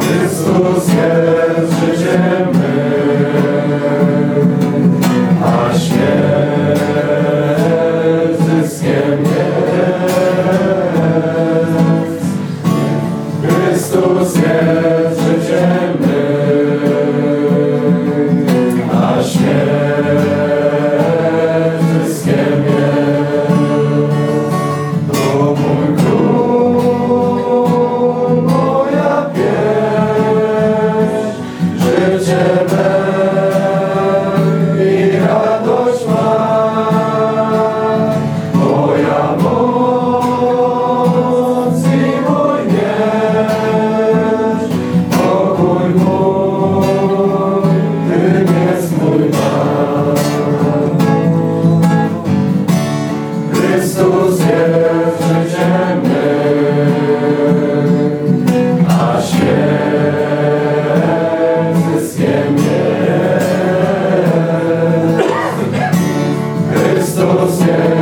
Jesus, yeah.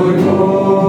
Oh.